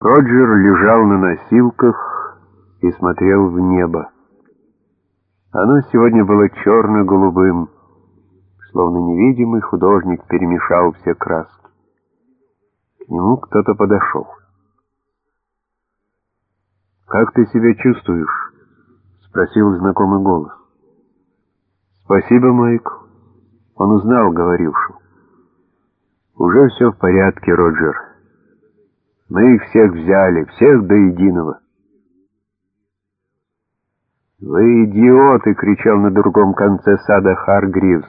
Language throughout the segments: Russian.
Роджер лежал на носилках и смотрел в небо. Оно сегодня было черно-голубым, словно невидимый художник перемешал все краски. К нему кто-то подошел. «Как ты себя чувствуешь?» — спросил знакомый голос. «Спасибо, Майк». Он узнал говорившего. «Уже все в порядке, Роджер. Мы их всех взяли, всех до единого». «Вы идиоты!» — кричал на другом конце сада Харгривс.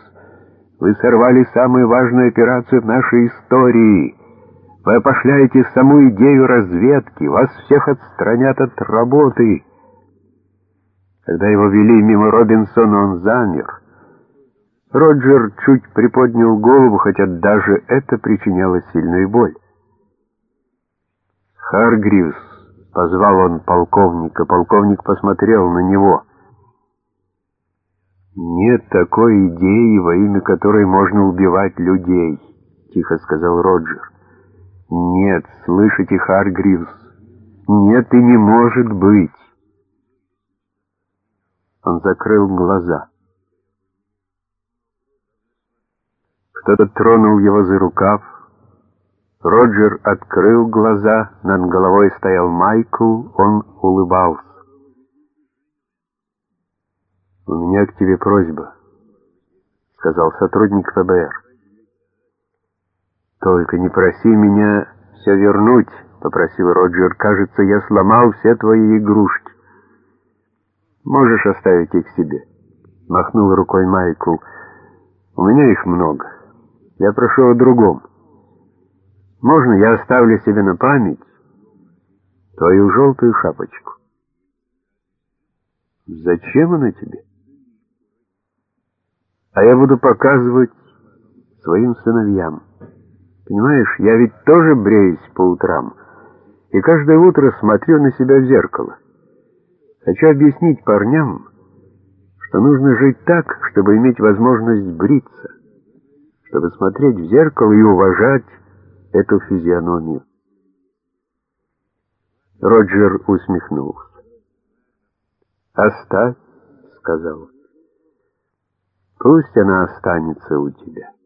«Вы сорвали самую важную операцию в нашей истории. Вы опошляете саму идею разведки. Вас всех отстранят от работы». Когда его вели мимо Робинсона, он замер. Роджер чуть приподнял голову, хотя даже это причиняло сильную боль. «Харгривс», — позвал он полковника, полковник посмотрел на него. «Нет такой идеи, во имя которой можно убивать людей», — тихо сказал Роджер. «Нет, слышите, Харгривс, нет и не может быть». Он закрыл глаза. Кто-то тронул его за рукав. Роджер открыл глаза, над головой стоял Майкл, он улыбался. «У меня к тебе просьба», — сказал сотрудник ФБР. «Только не проси меня все вернуть», — попросил Роджер. «Кажется, я сломал все твои игрушки». «Можешь оставить их себе», — махнул рукой Майкл. «У меня их много». Я прошу о другом. Можно я оставлю себе на память твою желтую шапочку? Зачем она тебе? А я буду показывать своим сыновьям. Понимаешь, я ведь тоже бреюсь по утрам, и каждое утро смотрю на себя в зеркало. Хочу объяснить парням, что нужно жить так, чтобы иметь возможность бриться чтобы смотреть в зеркало и уважать эту физиономию. Роджер усмехнулся. «Оставь», — сказал. «Пусть она останется у тебя».